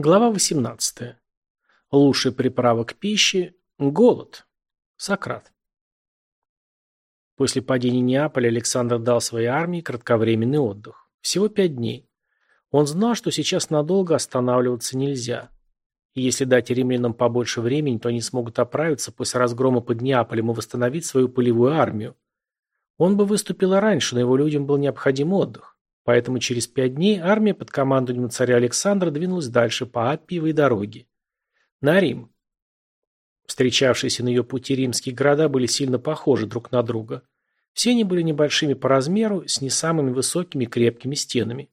Глава 18. Лучший приправок к пище – голод. Сократ. После падения Неаполя Александр дал своей армии кратковременный отдых. Всего пять дней. Он знал, что сейчас надолго останавливаться нельзя. И если дать римлянам побольше времени, то они смогут оправиться после разгрома под Неаполем и восстановить свою полевую армию. Он бы выступил раньше, но его людям был необходим отдых. Поэтому через пять дней армия под командованием царя Александра двинулась дальше по Аппиевой дороге. На Рим. Встречавшиеся на ее пути римские города были сильно похожи друг на друга. Все они были небольшими по размеру, с не самыми высокими крепкими стенами.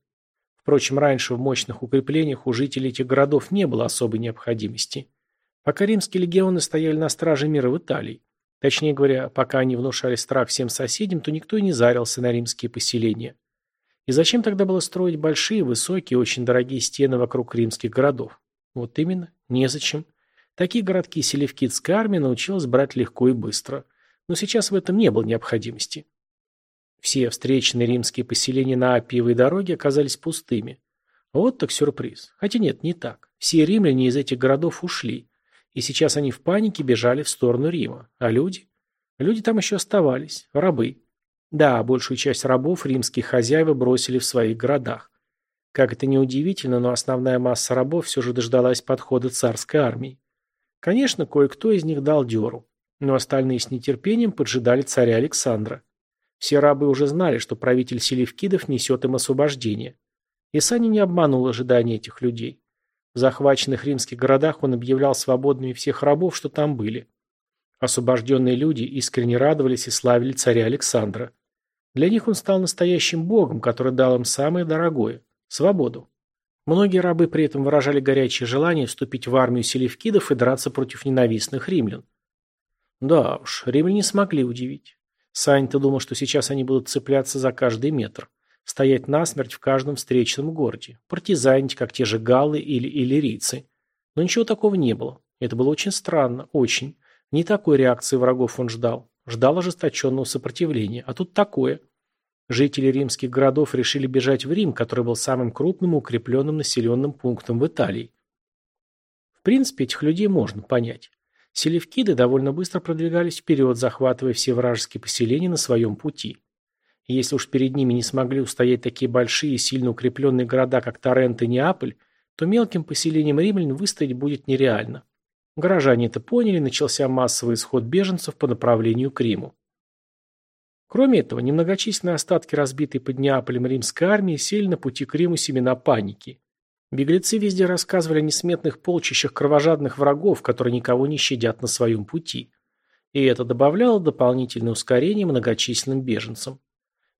Впрочем, раньше в мощных укреплениях у жителей этих городов не было особой необходимости. Пока римские легионы стояли на страже мира в Италии, точнее говоря, пока они внушали страх всем соседям, то никто и не зарился на римские поселения. И зачем тогда было строить большие, высокие, очень дорогие стены вокруг римских городов? Вот именно, незачем. Такие городки селевкидская армия научилась брать легко и быстро. Но сейчас в этом не было необходимости. Все встречные римские поселения на Апиевой дороге оказались пустыми. Вот так сюрприз. Хотя нет, не так. Все римляне из этих городов ушли. И сейчас они в панике бежали в сторону Рима. А люди? Люди там еще оставались. Рабы. Да, большую часть рабов римские хозяева бросили в своих городах. Как это ни удивительно, но основная масса рабов все же дождалась подхода царской армии. Конечно, кое-кто из них дал дёру, но остальные с нетерпением поджидали царя Александра. Все рабы уже знали, что правитель Селевкидов несет им освобождение. И Сани не обманул ожидания этих людей. В захваченных римских городах он объявлял свободными всех рабов, что там были. Освобожденные люди искренне радовались и славили царя Александра. Для них он стал настоящим богом, который дал им самое дорогое – свободу. Многие рабы при этом выражали горячее желание вступить в армию селевкидов и драться против ненавистных римлян. Да уж, римляне смогли удивить. Сань-то думал, что сейчас они будут цепляться за каждый метр, стоять насмерть в каждом встречном городе, партизанить, как те же галлы или иллирийцы. Но ничего такого не было. Это было очень странно, очень. Не такой реакции врагов он ждал. Ждал ожесточенного сопротивления. А тут такое. Жители римских городов решили бежать в Рим, который был самым крупным укрепленным населенным пунктом в Италии. В принципе, этих людей можно понять. Селевкиды довольно быстро продвигались вперед, захватывая все вражеские поселения на своем пути. Если уж перед ними не смогли устоять такие большие и сильно укрепленные города, как Торрент и Неаполь, то мелким поселением римлян выстоять будет нереально. Горожане это поняли, начался массовый исход беженцев по направлению к Риму. Кроме этого, немногочисленные остатки разбитой под Неаполем римской армии сели на пути к Риму семена паники. Беглецы везде рассказывали о несметных полчищах кровожадных врагов, которые никого не щадят на своем пути. И это добавляло дополнительное ускорение многочисленным беженцам.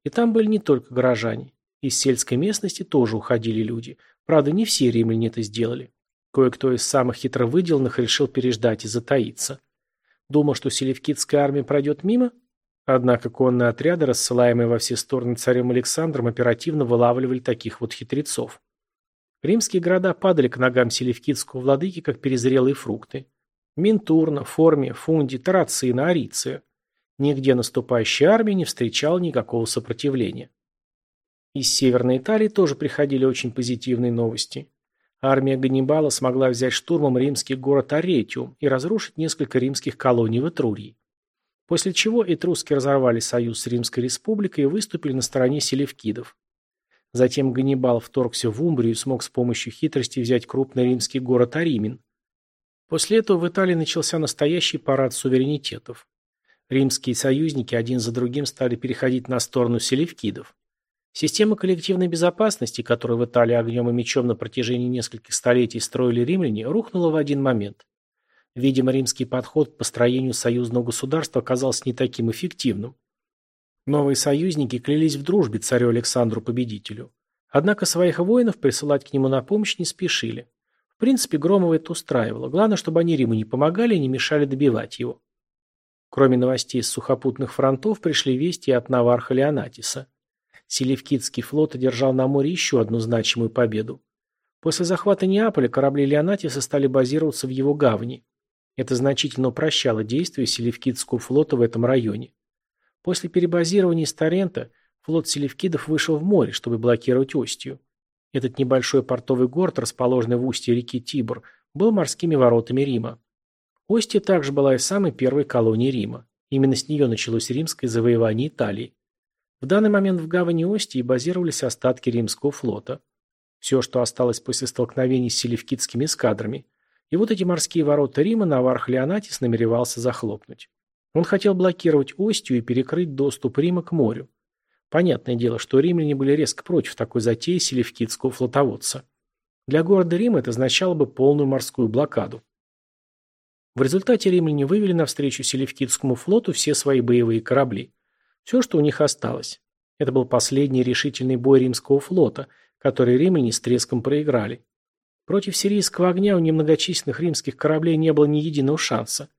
И там были не только горожане. Из сельской местности тоже уходили люди. Правда, не все римляне это сделали. Кое-кто из самых хитро выделанных решил переждать и затаиться. Думал, что селевкидская армия пройдет мимо? Однако конные отряды, рассылаемые во все стороны царем Александром, оперативно вылавливали таких вот хитрецов. Римские города падали к ногам селевкидского владыки, как перезрелые фрукты. Минтурна, Формия, Фунди, Тарацина, Ариция. Нигде наступающая армия не встречала никакого сопротивления. Из Северной Италии тоже приходили очень позитивные новости. Армия Ганнибала смогла взять штурмом римский город Аретиум и разрушить несколько римских колоний в Этрурии. После чего этруски разорвали союз с Римской республикой и выступили на стороне селевкидов. Затем Ганнибал вторгся в Умбрию и смог с помощью хитрости взять крупный римский город Аримин. После этого в Италии начался настоящий парад суверенитетов. Римские союзники один за другим стали переходить на сторону селевкидов. Система коллективной безопасности, которую в Италии огнем и мечом на протяжении нескольких столетий строили римляне, рухнула в один момент. Видимо, римский подход к построению союзного государства оказался не таким эффективным. Новые союзники клялись в дружбе царю Александру Победителю. Однако своих воинов присылать к нему на помощь не спешили. В принципе, Громова это устраивало. Главное, чтобы они Риму не помогали и не мешали добивать его. Кроме новостей с сухопутных фронтов, пришли вести от Наварха Леонатиса. Селевкидский флот одержал на море еще одну значимую победу. После захвата Неаполя корабли Леонатиса стали базироваться в его гавани. Это значительно упрощало действия Селевкидского флота в этом районе. После перебазирования из Торрента флот Селевкидов вышел в море, чтобы блокировать Остию. Этот небольшой портовый город, расположенный в устье реки Тибр, был морскими воротами Рима. Остия также была и самой первой колонией Рима. Именно с нее началось римское завоевание Италии. В данный момент в гавани Остии базировались остатки римского флота. Все, что осталось после столкновений с селевкидскими эскадрами. И вот эти морские ворота Рима Наварх Леонатис намеревался захлопнуть. Он хотел блокировать Остию и перекрыть доступ Рима к морю. Понятное дело, что римляне были резко против такой затеи селевкидского флотоводца. Для города Рима это означало бы полную морскую блокаду. В результате римляне вывели навстречу селевкидскому флоту все свои боевые корабли. Все, что у них осталось. Это был последний решительный бой римского флота, который римляне с треском проиграли. Против сирийского огня у немногочисленных римских кораблей не было ни единого шанса.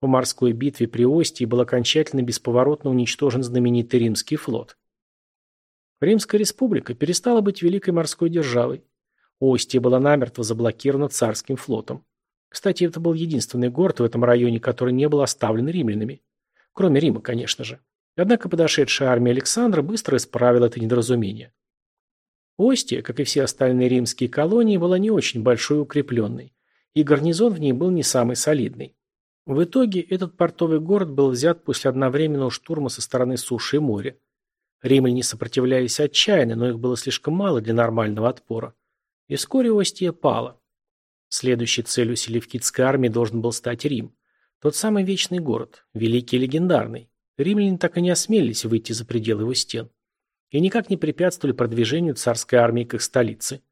В морской битве при Остии был окончательно бесповоротно уничтожен знаменитый римский флот. Римская республика перестала быть великой морской державой. Остия была намертво заблокирована царским флотом. Кстати, это был единственный город в этом районе, который не был оставлен римлянами. Кроме Рима, конечно же. Однако подошедшая армия Александра быстро исправила это недоразумение. Остия, как и все остальные римские колонии, была не очень большой и укрепленной, и гарнизон в ней был не самый солидный. В итоге этот портовый город был взят после одновременного штурма со стороны суши и моря. Римляне сопротивлялись отчаянно, но их было слишком мало для нормального отпора. И вскоре Остия пала. Следующей целью селевкидской армии должен был стать Рим. Тот самый вечный город, великий и легендарный. Римляне так и не осмелились выйти за пределы его стен. И никак не препятствовали продвижению царской армии к их столице.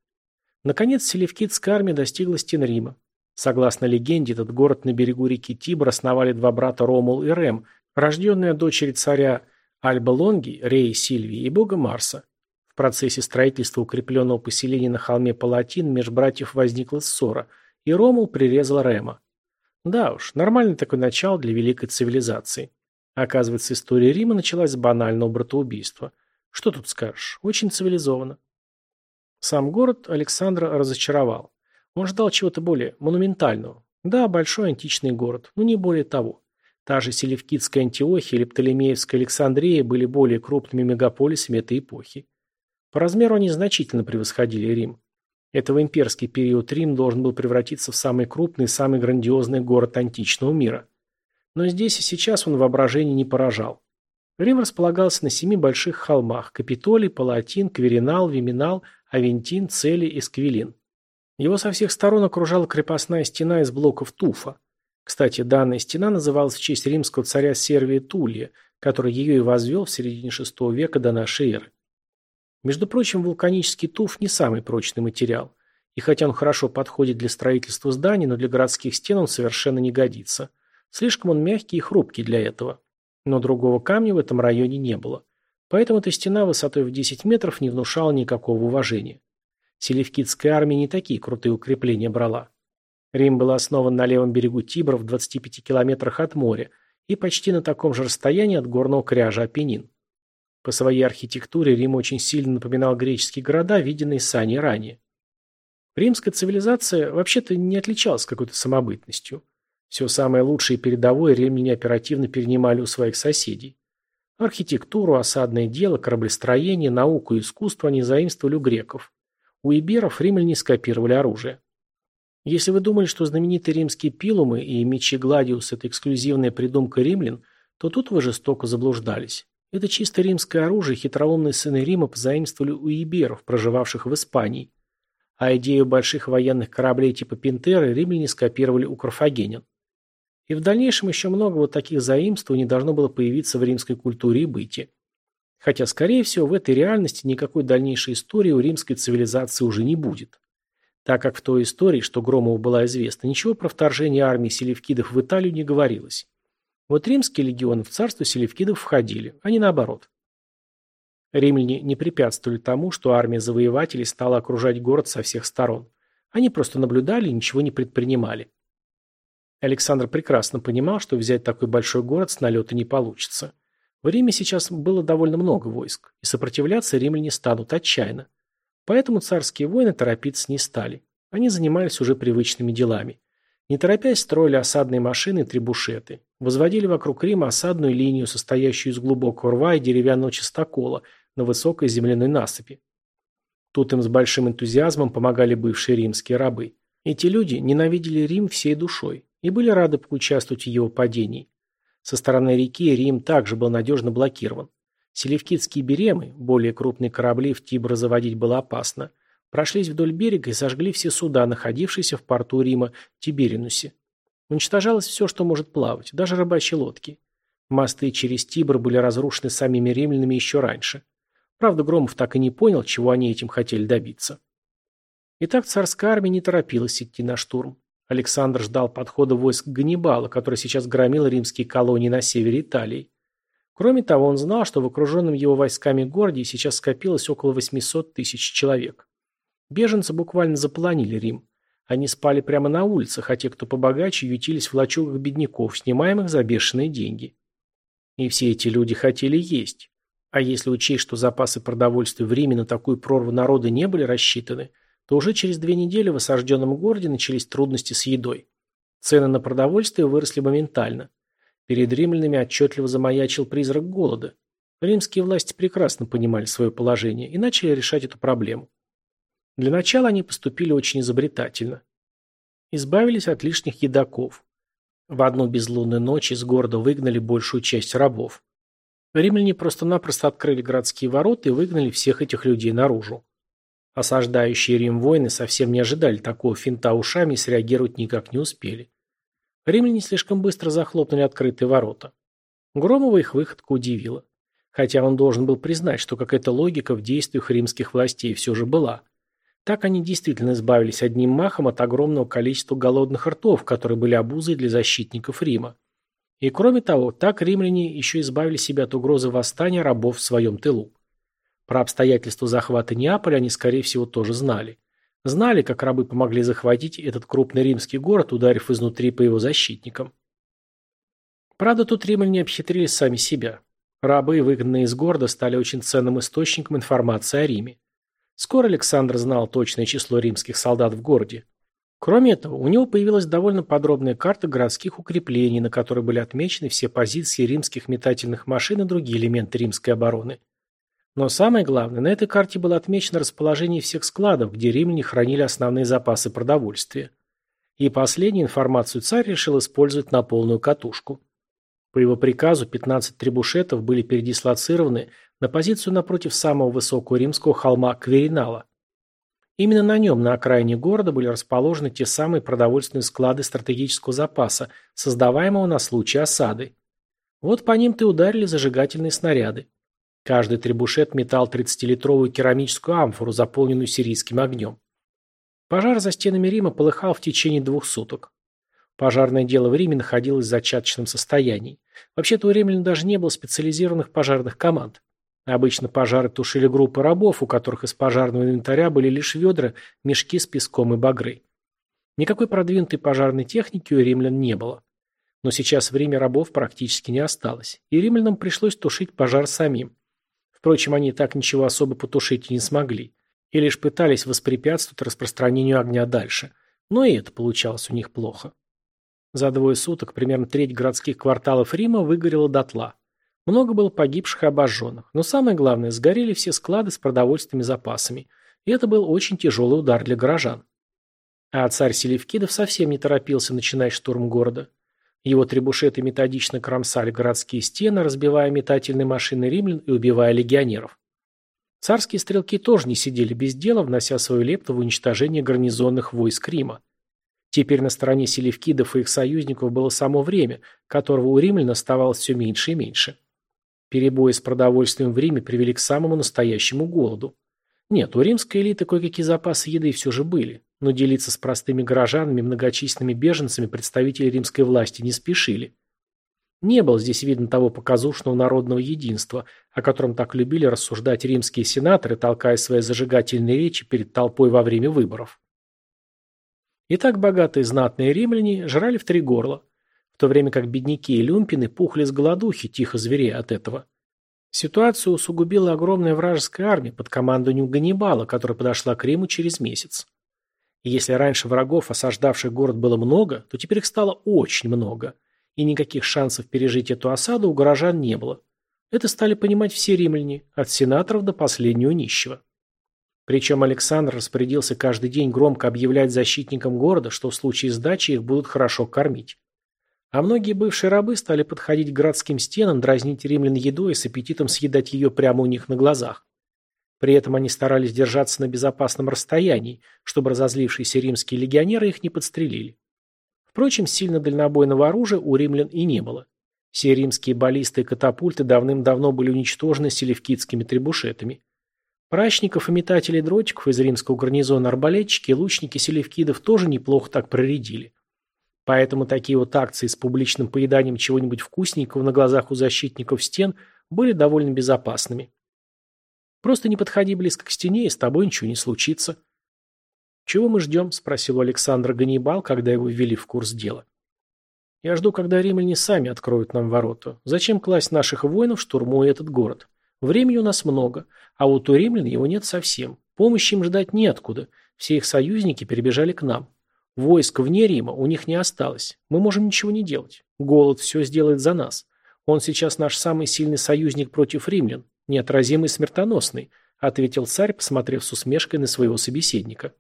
Наконец, селевкидская армия достигла стен Рима. Согласно легенде, этот город на берегу реки Тибр основали два брата Ромул и Рем, рожденные дочери царя Альба Лонги, Реи Сильвии и бога Марса. В процессе строительства укрепленного поселения на холме Палатин меж братьев возникла ссора, и Ромул прирезал Рема. Да уж, нормальное такое начало для великой цивилизации. Оказывается, история Рима началась с банального братоубийства. Что тут скажешь? Очень цивилизованно. Сам город Александра разочаровал. Он ждал чего-то более монументального. Да, большой античный город, но не более того. Та же Селевкидская Антиохия или Птолемеевская Александрия были более крупными мегаполисами этой эпохи. По размеру они значительно превосходили Рим. Это в имперский период Рим должен был превратиться в самый крупный самый грандиозный город античного мира. Но здесь и сейчас он воображение не поражал. Рим располагался на семи больших холмах – Капитолий, Палатин, Кверинал, Виминал, Авентин, Цели и Сквилин. Его со всех сторон окружала крепостная стена из блоков туфа. Кстати, данная стена называлась в честь римского царя Сервия Тулия, который ее и возвел в середине VI века до нашей эры. Между прочим, вулканический туф не самый прочный материал. И хотя он хорошо подходит для строительства зданий, но для городских стен он совершенно не годится. Слишком он мягкий и хрупкий для этого. Но другого камня в этом районе не было. Поэтому эта стена высотой в 10 метров не внушала никакого уважения. Селевкидская армия не такие крутые укрепления брала. Рим был основан на левом берегу Тибра в 25 километрах от моря и почти на таком же расстоянии от горного кряжа Апеннин. По своей архитектуре Рим очень сильно напоминал греческие города, виденные Сани ранее. Римская цивилизация вообще-то не отличалась какой-то самобытностью. Все самое лучшее и передовое римляне оперативно перенимали у своих соседей. Архитектуру, осадное дело, кораблестроение, науку и искусство они заимствовали у греков. У иберов римляне скопировали оружие. Если вы думали, что знаменитые римские пилумы и мечи Гладиус – это эксклюзивная придумка римлян, то тут вы жестоко заблуждались. Это чисто римское оружие хитроумные сыны Рима позаимствовали у иберов, проживавших в Испании. А идею больших военных кораблей типа Пинтеры римляне скопировали у карфагенян. И в дальнейшем еще много вот таких заимствований должно было появиться в римской культуре и быте. Хотя, скорее всего, в этой реальности никакой дальнейшей истории у римской цивилизации уже не будет так как в той истории, что Громову была известна, ничего про вторжение армии селевкидов в Италию не говорилось. Вот римские легионы в царство селевкидов входили, а не наоборот. Римляне не препятствовали тому, что армия завоевателей стала окружать город со всех сторон. Они просто наблюдали и ничего не предпринимали. Александр прекрасно понимал, что взять такой большой город с налета не получится. В Риме сейчас было довольно много войск, и сопротивляться римляне станут отчаянно. Поэтому царские воины торопиться не стали. Они занимались уже привычными делами. Не торопясь, строили осадные машины и трибушеты. Возводили вокруг Рима осадную линию, состоящую из глубокого рва и деревянного частокола на высокой земляной насыпи. Тут им с большим энтузиазмом помогали бывшие римские рабы. Эти люди ненавидели Рим всей душой и были рады поучаствовать в его падении. Со стороны реки Рим также был надежно блокирован. Селевкидские беремы, более крупные корабли в Тибр заводить было опасно, прошлись вдоль берега и сожгли все суда, находившиеся в порту Рима Тиберинусе. Уничтожалось все, что может плавать, даже рыбачьи лодки. Мосты через Тибр были разрушены самими римлянами еще раньше. Правда, Громов так и не понял, чего они этим хотели добиться. Итак, царская армия не торопилась идти на штурм. Александр ждал подхода войск Ганнибала, который сейчас громил римские колонии на севере Италии. Кроме того, он знал, что в окруженном его войсками городе сейчас скопилось около 800 тысяч человек. Беженцы буквально заполонили Рим. Они спали прямо на улицах, а те, кто побогаче, ютились в лачугах бедняков, снимаемых за бешеные деньги. И все эти люди хотели есть. А если учесть, что запасы продовольствия в Риме на такую прорву народа не были рассчитаны, то уже через две недели в осажденном городе начались трудности с едой. Цены на продовольствие выросли моментально. Перед римлянами отчетливо замаячил призрак голода. Римские власти прекрасно понимали свое положение и начали решать эту проблему. Для начала они поступили очень изобретательно. Избавились от лишних едоков. В одну безлунную ночь из города выгнали большую часть рабов. Римляне просто-напросто открыли городские ворота и выгнали всех этих людей наружу. Осаждающие Рим воины совсем не ожидали такого финта ушами и среагировать никак не успели. Римляне слишком быстро захлопнули открытые ворота. Громова их выходка удивила. Хотя он должен был признать, что какая-то логика в действиях римских властей все же была. Так они действительно избавились одним махом от огромного количества голодных ртов, которые были обузой для защитников Рима. И кроме того, так римляне еще избавили себя от угрозы восстания рабов в своем тылу. Про обстоятельства захвата Неаполя они, скорее всего, тоже знали. Знали, как рабы помогли захватить этот крупный римский город, ударив изнутри по его защитникам. Правда, тут римляне обхитрили сами себя. Рабы, выгнанные из города, стали очень ценным источником информации о Риме. Скоро Александр знал точное число римских солдат в городе. Кроме этого, у него появилась довольно подробная карта городских укреплений, на которой были отмечены все позиции римских метательных машин и другие элементы римской обороны. Но самое главное, на этой карте было отмечено расположение всех складов, где римляне хранили основные запасы продовольствия. И последнюю информацию царь решил использовать на полную катушку. По его приказу 15 трибушетов были передислоцированы на позицию напротив самого высокого римского холма Кверинала. Именно на нем, на окраине города, были расположены те самые продовольственные склады стратегического запаса, создаваемого на случай осады. Вот по ним-то и ударили зажигательные снаряды. Каждый требушет метал 30-литровую керамическую амфору, заполненную сирийским огнем. Пожар за стенами Рима полыхал в течение двух суток. Пожарное дело в Риме находилось в зачаточном состоянии. Вообще-то у римлян даже не было специализированных пожарных команд. Обычно пожары тушили группы рабов, у которых из пожарного инвентаря были лишь ведра, мешки с песком и багры. Никакой продвинутой пожарной техники у римлян не было. Но сейчас в Риме рабов практически не осталось, и римлянам пришлось тушить пожар самим. Впрочем, они так ничего особо потушить и не смогли, и лишь пытались воспрепятствовать распространению огня дальше. Но и это получалось у них плохо. За двое суток примерно треть городских кварталов Рима выгорела дотла. Много было погибших и обожженных, но самое главное, сгорели все склады с продовольственными запасами, и это был очень тяжелый удар для горожан. А царь Селевкидов совсем не торопился начинать штурм города. Его требушеты методично кромсали городские стены, разбивая метательные машины римлян и убивая легионеров. Царские стрелки тоже не сидели без дела, внося свою лепту в уничтожение гарнизонных войск Рима. Теперь на стороне селевкидов и их союзников было само время, которого у римлян оставалось все меньше и меньше. Перебои с продовольствием в Риме привели к самому настоящему голоду. Нет, у римской элиты кое-какие запасы еды все же были, но делиться с простыми горожанами, многочисленными беженцами представители римской власти не спешили. Не было здесь видно того показушного народного единства, о котором так любили рассуждать римские сенаторы, толкая свои зажигательные речи перед толпой во время выборов. Итак, богатые знатные римляне жрали в три горла, в то время как бедняки и люмпины пухли с голодухи, тихо зверея от этого. Ситуацию усугубила огромная вражеская армия под командованием Ганнибала, которая подошла к Риму через месяц. И если раньше врагов, осаждавших город, было много, то теперь их стало очень много, и никаких шансов пережить эту осаду у горожан не было. Это стали понимать все римляне, от сенаторов до последнего нищего. Причем Александр распорядился каждый день громко объявлять защитникам города, что в случае сдачи их будут хорошо кормить. А многие бывшие рабы стали подходить к городским стенам, дразнить римлян едой и с аппетитом съедать ее прямо у них на глазах. При этом они старались держаться на безопасном расстоянии, чтобы разозлившиеся римские легионеры их не подстрелили. Впрочем, сильно дальнобойного оружия у римлян и не было. Все римские баллисты и катапульты давным-давно были уничтожены селевкидскими требушетами. Прачников и метателей дротиков из римского гарнизона арбалетчики и лучники селевкидов тоже неплохо так проредили. Поэтому такие вот акции с публичным поеданием чего-нибудь вкусненького на глазах у защитников стен были довольно безопасными. Просто не подходи близко к стене, и с тобой ничего не случится. «Чего мы ждем?» – спросил у Александра Ганнибал, когда его ввели в курс дела. «Я жду, когда римляне сами откроют нам ворота. Зачем класть наших воинов, штурмуя этот город? Времени у нас много, а вот у римлян его нет совсем. Помощи им ждать неоткуда. Все их союзники перебежали к нам. Войск вне Рима у них не осталось. Мы можем ничего не делать. Голод все сделает за нас. Он сейчас наш самый сильный союзник против римлян, неотразимый и смертоносный, ответил царь, посмотрев с усмешкой на своего собеседника.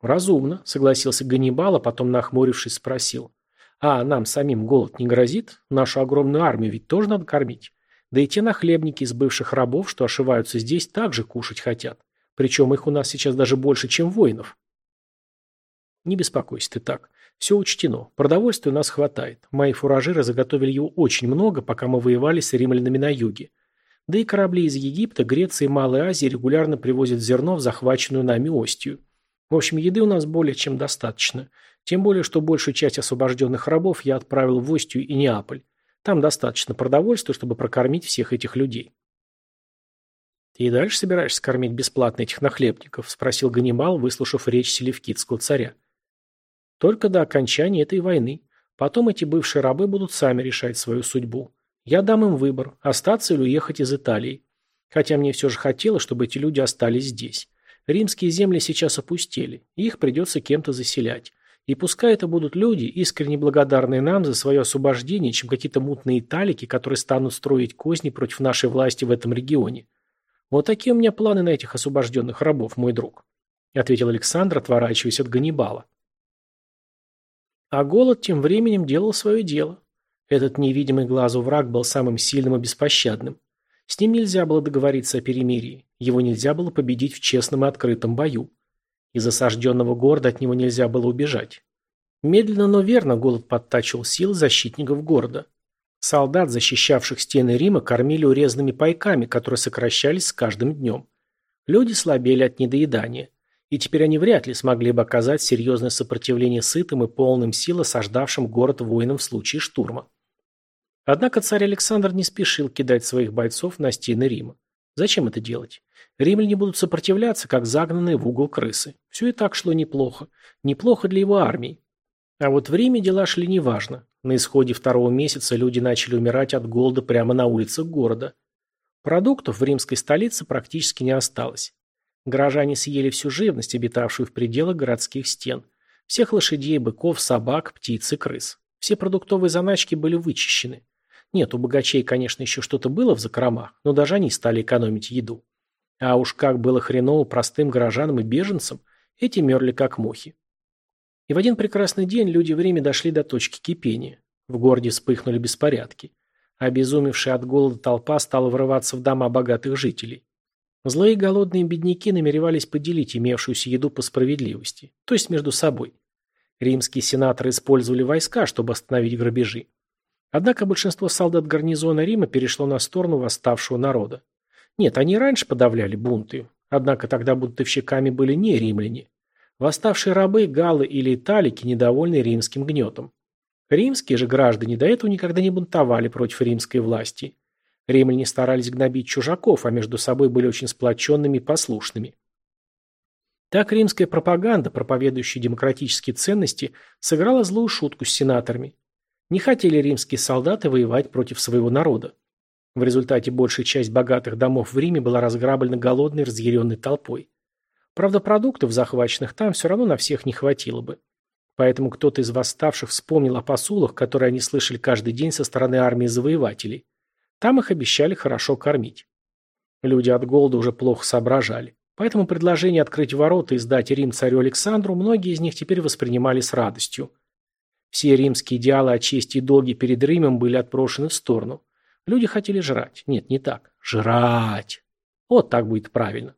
Разумно, согласился Ганнибал, а потом, нахмурившись, спросил. А нам самим голод не грозит? Нашу огромную армию ведь тоже надо кормить. Да и те нахлебники из бывших рабов, что ошиваются здесь, также кушать хотят. Причем их у нас сейчас даже больше, чем воинов. Не беспокойся ты так. Все учтено. Продовольствия у нас хватает. Мои фуражиры заготовили его очень много, пока мы воевали с римлянами на юге. Да и корабли из Египта, Греции и Малой Азии регулярно привозят зерно в захваченную нами Остию. В общем, еды у нас более чем достаточно. Тем более, что большую часть освобожденных рабов я отправил в Остию и Неаполь. Там достаточно продовольствия, чтобы прокормить всех этих людей. «Ты и дальше собираешься кормить бесплатно этих нахлебников?» – спросил Ганнибал, выслушав речь селевкидского царя. «Только до окончания этой войны. Потом эти бывшие рабы будут сами решать свою судьбу. Я дам им выбор – остаться или уехать из Италии. Хотя мне все же хотелось, чтобы эти люди остались здесь. Римские земли сейчас опустели, их придется кем-то заселять. И пускай это будут люди, искренне благодарные нам за свое освобождение, чем какие-то мутные талики, которые станут строить козни против нашей власти в этом регионе. Вот такие у меня планы на этих освобожденных рабов, мой друг», — ответил Александр, отворачиваясь от Ганнибала. А голод тем временем делал свое дело. Этот невидимый глазу враг был самым сильным и беспощадным. С ним нельзя было договориться о перемирии, его нельзя было победить в честном и открытом бою. Из осажденного города от него нельзя было убежать. Медленно, но верно голод подтачивал силы защитников города. Солдат, защищавших стены Рима, кормили урезанными пайками, которые сокращались с каждым днем. Люди слабели от недоедания. И теперь они вряд ли смогли бы оказать серьезное сопротивление сытым и полным сил осаждавшим город воинам в случае штурма. Однако царь Александр не спешил кидать своих бойцов на стены Рима. Зачем это делать? Римляне будут сопротивляться, как загнанные в угол крысы. Все и так шло неплохо. Неплохо для его армии. А вот в Риме дела шли неважно. На исходе второго месяца люди начали умирать от голода прямо на улицах города. Продуктов в римской столице практически не осталось. Горожане съели всю живность, обитавшую в пределах городских стен. Всех лошадей, быков, собак, птиц и крыс. Все продуктовые заначки были вычищены. Нет, у богачей, конечно, еще что-то было в закромах, но даже они стали экономить еду. А уж как было хреново простым горожанам и беженцам, эти мерли как мухи. И в один прекрасный день люди в Риме дошли до точки кипения. В городе вспыхнули беспорядки. Обезумевшая от голода толпа стала врываться в дома богатых жителей. Злые голодные бедняки намеревались поделить имевшуюся еду по справедливости, то есть между собой. Римские сенаторы использовали войска, чтобы остановить грабежи. Однако большинство солдат гарнизона Рима перешло на сторону восставшего народа. Нет, они раньше подавляли бунты, однако тогда бунтовщиками были не римляне. Восставшие рабы, галлы или италики, недовольны римским гнетом. Римские же граждане до этого никогда не бунтовали против римской власти. Римляне старались гнобить чужаков, а между собой были очень сплоченными и послушными. Так римская пропаганда, проповедующая демократические ценности, сыграла злую шутку с сенаторами. Не хотели римские солдаты воевать против своего народа. В результате большая часть богатых домов в Риме была разграблена голодной разъяренной толпой. Правда, продуктов, захваченных там, все равно на всех не хватило бы. Поэтому кто-то из восставших вспомнил о посулах, которые они слышали каждый день со стороны армии завоевателей. Там их обещали хорошо кормить. Люди от голода уже плохо соображали. Поэтому предложение открыть ворота и сдать Рим царю Александру многие из них теперь воспринимали с радостью. Все римские идеалы о чести и долге перед Римом были отброшены в сторону. Люди хотели жрать. Нет, не так. Жрать. Вот так будет правильно.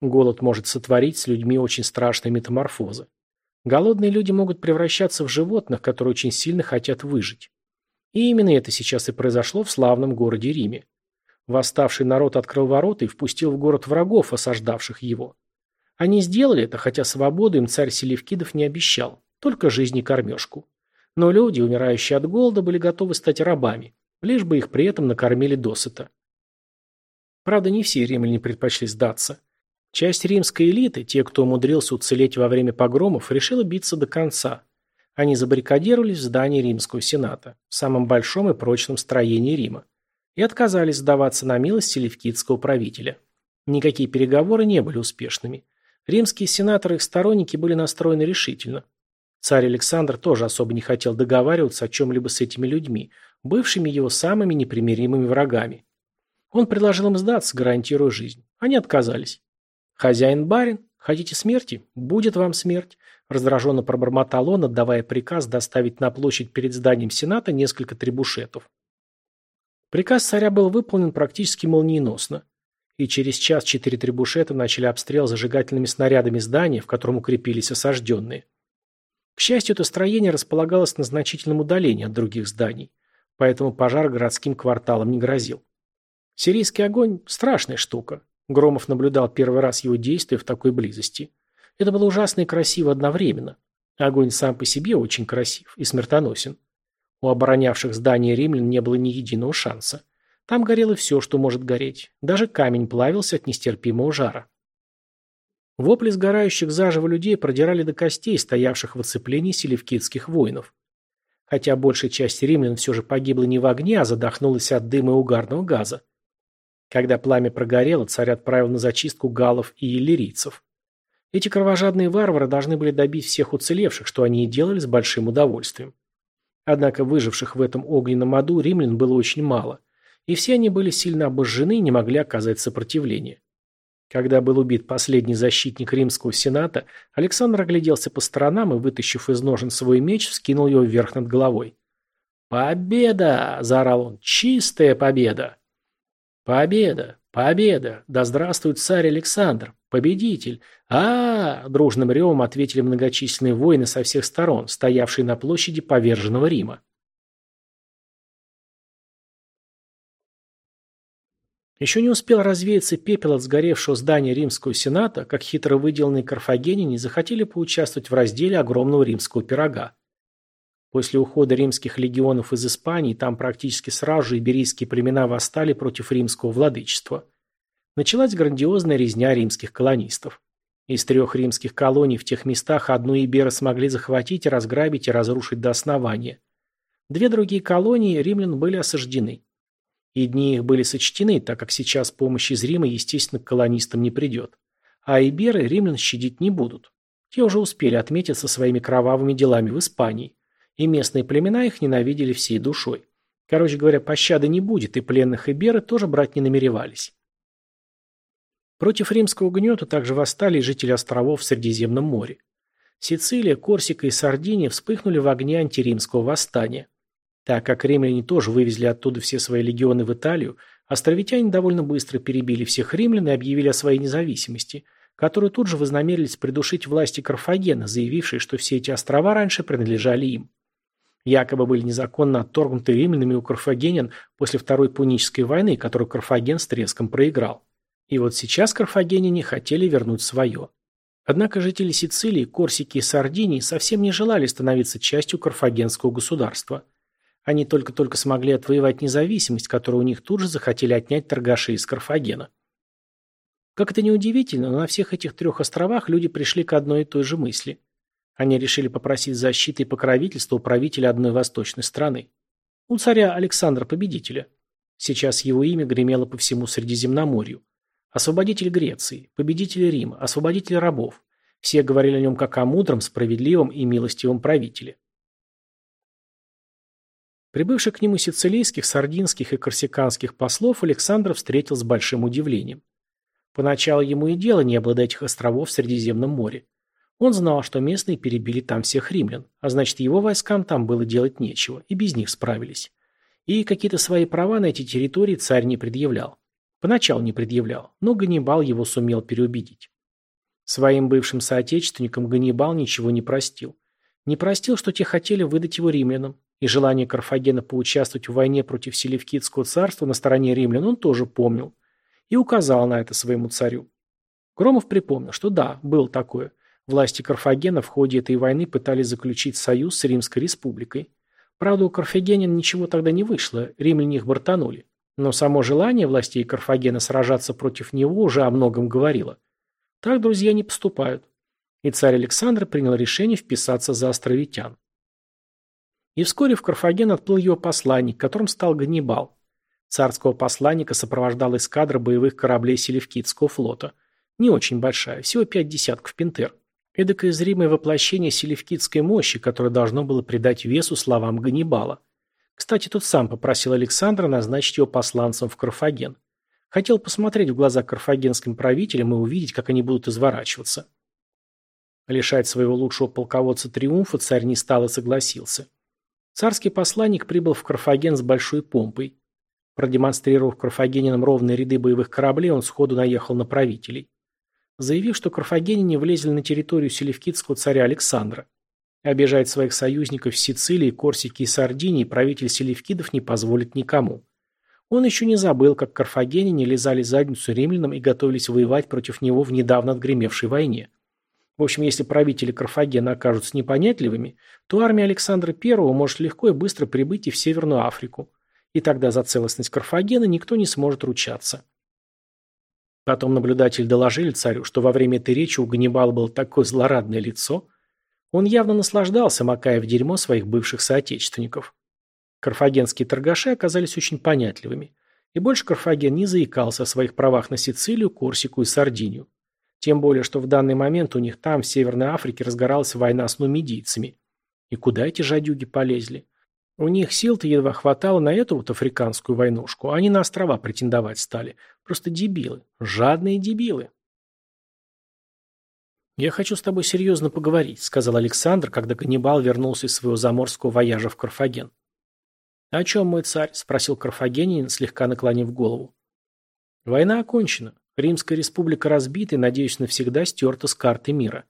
Голод может сотворить с людьми очень страшные метаморфозы. Голодные люди могут превращаться в животных, которые очень сильно хотят выжить. И именно это сейчас и произошло в славном городе Риме. Восставший народ открыл ворота и впустил в город врагов, осаждавших его. Они сделали это, хотя свободу им царь Селевкидов не обещал, только жизнь и кормежку. Но люди, умирающие от голода, были готовы стать рабами, лишь бы их при этом накормили досыта. Правда, не все римляне предпочли сдаться. Часть римской элиты, те, кто умудрился уцелеть во время погромов, решила биться до конца. Они забаррикадировались в здании Римского Сената, самом большом и прочном строении Рима и отказались сдаваться на милость селевкидского правителя. Никакие переговоры не были успешными. Римские сенаторы и их сторонники были настроены решительно. Царь Александр тоже особо не хотел договариваться о чем-либо с этими людьми, бывшими его самыми непримиримыми врагами. Он предложил им сдаться, гарантируя жизнь. Они отказались. «Хозяин-барин, хотите смерти? Будет вам смерть», раздраженно пробормотал он, отдавая приказ доставить на площадь перед зданием Сената несколько трибушетов. Приказ царя был выполнен практически молниеносно. И через час четыре требушета начали обстрел зажигательными снарядами здания, в котором укрепились осажденные. К счастью, это строение располагалось на значительном удалении от других зданий, поэтому пожар городским кварталам не грозил. Сирийский огонь – страшная штука. Громов наблюдал первый раз его действия в такой близости. Это было ужасно и красиво одновременно. Огонь сам по себе очень красив и смертоносен. У оборонявших здание римлян не было ни единого шанса. Там горело все, что может гореть. Даже камень плавился от нестерпимого жара. Вопли сгорающих заживо людей продирали до костей, стоявших в оцеплении селевкидских воинов. Хотя большая часть римлян все же погибла не в огне, а задохнулась от дыма и угарного газа. Когда пламя прогорело, царь отправил на зачистку галлов и иллирийцев. Эти кровожадные варвары должны были добить всех уцелевших, что они и делали с большим удовольствием. Однако выживших в этом огненном аду римлян было очень мало, и все они были сильно обожжены и не могли оказать сопротивление. Когда был убит последний защитник римского сената, Александр огляделся по сторонам и, вытащив из ножен свой меч, вскинул его вверх над головой. «Победа!» – заорал он. «Чистая победа!» «Победа! Победа! Да здравствует царь Александр! Победитель! а, -а, -а дружным ревом ответили многочисленные воины со всех сторон, стоявшие на площади поверженного Рима. Еще не успел развеяться пепел от сгоревшего здания римского сената, как хитро выделанные карфагеняне захотели поучаствовать в разделе огромного римского пирога. После ухода римских легионов из Испании там практически сразу же иберийские племена восстали против римского владычества. Началась грандиозная резня римских колонистов. Из трех римских колоний в тех местах одну Иберы смогли захватить, разграбить и разрушить до основания. Две другие колонии римлян были осаждены. И дни их были сочтены, так как сейчас помощь из Рима, естественно, к колонистам не придет. А Иберы римлян щадить не будут. Те уже успели отметиться своими кровавыми делами в Испании. И местные племена их ненавидели всей душой. Короче говоря, пощады не будет, и пленных Иберы тоже брать не намеревались. Против римского гнета также восстали жители островов в Средиземном море. Сицилия, Корсика и Сардиния вспыхнули в огне антиримского восстания. Так как римляне тоже вывезли оттуда все свои легионы в Италию, островитяне довольно быстро перебили всех римлян и объявили о своей независимости, которую тут же вознамерились придушить власти Карфагена, заявившие, что все эти острова раньше принадлежали им. Якобы были незаконно отторгнуты римлянами у карфагенян после Второй Пунической войны, которую Карфаген с треском проиграл. И вот сейчас карфагеняне хотели вернуть свое. Однако жители Сицилии, Корсики и Сардинии совсем не желали становиться частью карфагенского государства. Они только-только смогли отвоевать независимость, которую у них тут же захотели отнять торгаши из Карфагена. Как это ни удивительно, но на всех этих трех островах люди пришли к одной и той же мысли. Они решили попросить защиты и покровительства у правителя одной восточной страны. У царя Александра Победителя. Сейчас его имя гремело по всему Средиземноморью. Освободитель Греции, победитель Рима, освободитель рабов. Все говорили о нем как о мудром, справедливом и милостивом правителе. Прибывших к нему сицилийских, сардинских и корсиканских послов Александр встретил с большим удивлением. Поначалу ему и дела не было до этих островов в Средиземном море. Он знал, что местные перебили там всех римлян, а значит его войскам там было делать нечего, и без них справились. И какие-то свои права на эти территории царь не предъявлял. Поначалу не предъявлял, но Ганнибал его сумел переубедить. Своим бывшим соотечественникам Ганнибал ничего не простил. Не простил, что те хотели выдать его римлянам, и желание Карфагена поучаствовать в войне против Селевкидского царства на стороне римлян он тоже помнил, и указал на это своему царю. Громов припомнил, что да, было такое. Власти Карфагена в ходе этой войны пытались заключить союз с Римской республикой. Правда, у карфагенян ничего тогда не вышло, римляне их бортанули. Но само желание властей Карфагена сражаться против него уже о многом говорило. Так друзья не поступают. И царь Александр принял решение вписаться за островитян. И вскоре в Карфаген отплыл его посланник, которым стал Ганнибал. Царского посланника сопровождал эскадра боевых кораблей Селевкидского флота. Не очень большая, всего пять десятков пентер. Эдакое зримое воплощение селевкидской мощи, которое должно было придать весу словам Ганнибала. Кстати, тот сам попросил Александра назначить его посланцем в Карфаген. Хотел посмотреть в глаза карфагенским правителям и увидеть, как они будут изворачиваться. Лишать своего лучшего полководца триумфа царь не стал и согласился. Царский посланник прибыл в Карфаген с большой помпой. Продемонстрировав карфагенинам ровные ряды боевых кораблей, он сходу наехал на правителей заявив, что карфагеняне влезли на территорию селевкидского царя Александра. Обижать своих союзников в Сицилии, Корсике и Сардинии правитель селевкидов не позволит никому. Он еще не забыл, как карфагеняне лизали задницу римлянам и готовились воевать против него в недавно отгремевшей войне. В общем, если правители Карфагена окажутся непонятливыми, то армия Александра I может легко и быстро прибыть и в Северную Африку. И тогда за целостность Карфагена никто не сможет ручаться. Потом наблюдатель доложили царю, что во время этой речи у Ганнибала было такое злорадное лицо. Он явно наслаждался, макая в дерьмо своих бывших соотечественников. Карфагенские торгаши оказались очень понятливыми. И больше Карфаген не заикался о своих правах на Сицилию, Корсику и Сардинию. Тем более, что в данный момент у них там, в Северной Африке, разгоралась война с нумидийцами. И куда эти жадюги полезли? У них сил-то едва хватало на эту вот африканскую войнушку, они на острова претендовать стали. Просто дебилы. Жадные дебилы. «Я хочу с тобой серьезно поговорить», — сказал Александр, когда Ганнибал вернулся из своего заморского вояжа в Карфаген. «О чем мой царь?» — спросил Карфагенин, слегка наклонив голову. «Война окончена. Римская республика разбита и, надеюсь, навсегда стерта с карты мира.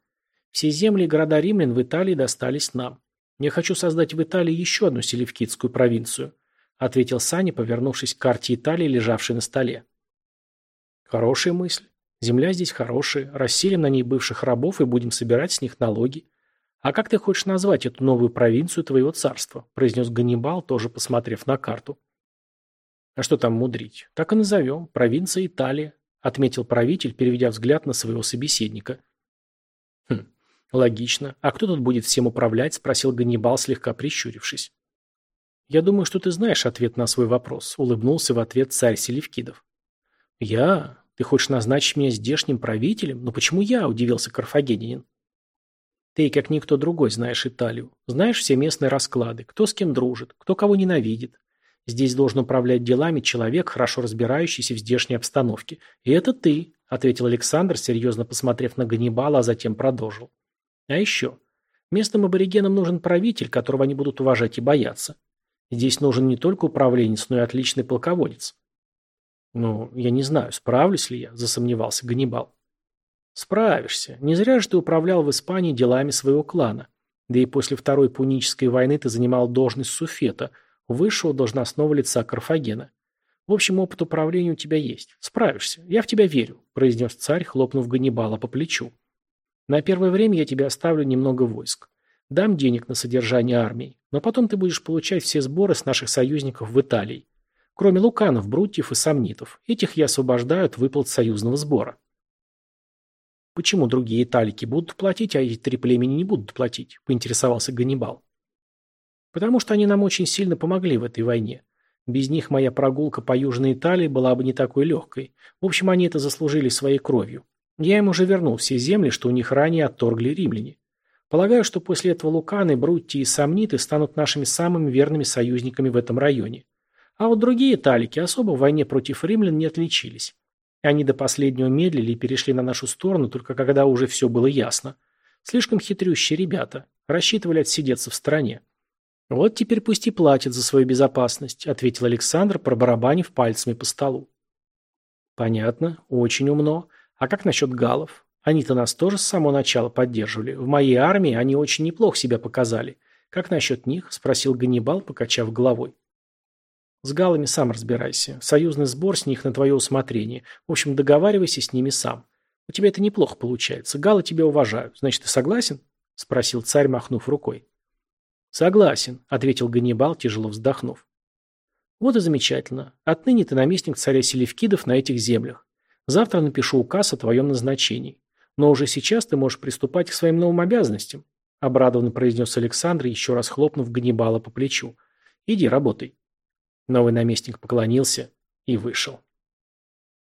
Все земли и города римлян в Италии достались нам. Я хочу создать в Италии еще одну селевкидскую провинцию», — ответил Саня, повернувшись к карте Италии, лежавшей на столе. Хорошая мысль. Земля здесь хорошая, расселим на ней бывших рабов и будем собирать с них налоги. А как ты хочешь назвать эту новую провинцию твоего царства? произнес Ганнибал, тоже посмотрев на карту. А что там мудрить? Так и назовем. Провинция Италия, отметил правитель, переведя взгляд на своего собеседника. Хм, логично. А кто тут будет всем управлять? спросил Ганнибал, слегка прищурившись. Я думаю, что ты знаешь ответ на свой вопрос, улыбнулся в ответ царь Селевкидов. «Я? Ты хочешь назначить меня здешним правителем? Но почему я?» – удивился Карфагенинин. «Ты, как никто другой, знаешь Италию. Знаешь все местные расклады, кто с кем дружит, кто кого ненавидит. Здесь должен управлять делами человек, хорошо разбирающийся в здешней обстановке. И это ты», – ответил Александр, серьезно посмотрев на Ганнибала, а затем продолжил. «А еще. Местным аборигенам нужен правитель, которого они будут уважать и бояться. Здесь нужен не только управленец, но и отличный полководец. «Ну, я не знаю, справлюсь ли я», – засомневался Ганнибал. «Справишься. Не зря же ты управлял в Испании делами своего клана. Да и после Второй Пунической войны ты занимал должность суфета, высшего должностного лица Карфагена. В общем, опыт управления у тебя есть. Справишься. Я в тебя верю», – произнес царь, хлопнув Ганнибала по плечу. «На первое время я тебе оставлю немного войск. Дам денег на содержание армии, но потом ты будешь получать все сборы с наших союзников в Италии. Кроме луканов, брутьев и сомнитов. Этих я освобождаю от выплат союзного сбора. Почему другие италики будут платить, а эти три племени не будут платить? Поинтересовался Ганнибал. Потому что они нам очень сильно помогли в этой войне. Без них моя прогулка по Южной Италии была бы не такой легкой. В общем, они это заслужили своей кровью. Я им уже вернул все земли, что у них ранее отторгли римляне. Полагаю, что после этого Луканы, Брутти и Сомниты станут нашими самыми верными союзниками в этом районе. А вот другие талики особо в войне против римлян не отличились. Они до последнего медлили и перешли на нашу сторону, только когда уже все было ясно. Слишком хитрющие ребята. Рассчитывали отсидеться в стороне. «Вот теперь пусть и платят за свою безопасность», — ответил Александр, пробарабанив пальцами по столу. «Понятно. Очень умно. А как насчет галов? Они-то нас тоже с самого начала поддерживали. В моей армии они очень неплохо себя показали. Как насчет них?» – спросил Ганнибал, покачав головой. «С галами сам разбирайся. Союзный сбор с них на твое усмотрение. В общем, договаривайся с ними сам. У тебя это неплохо получается. Галы тебя уважают. Значит, ты согласен?» – спросил царь, махнув рукой. «Согласен», – ответил Ганнибал, тяжело вздохнув. «Вот и замечательно. Отныне ты наместник царя Селевкидов на этих землях. Завтра напишу указ о твоем назначении. Но уже сейчас ты можешь приступать к своим новым обязанностям», – обрадованно произнес Александр, еще раз хлопнув Ганнибала по плечу. «Иди, работай». Новый наместник поклонился и вышел.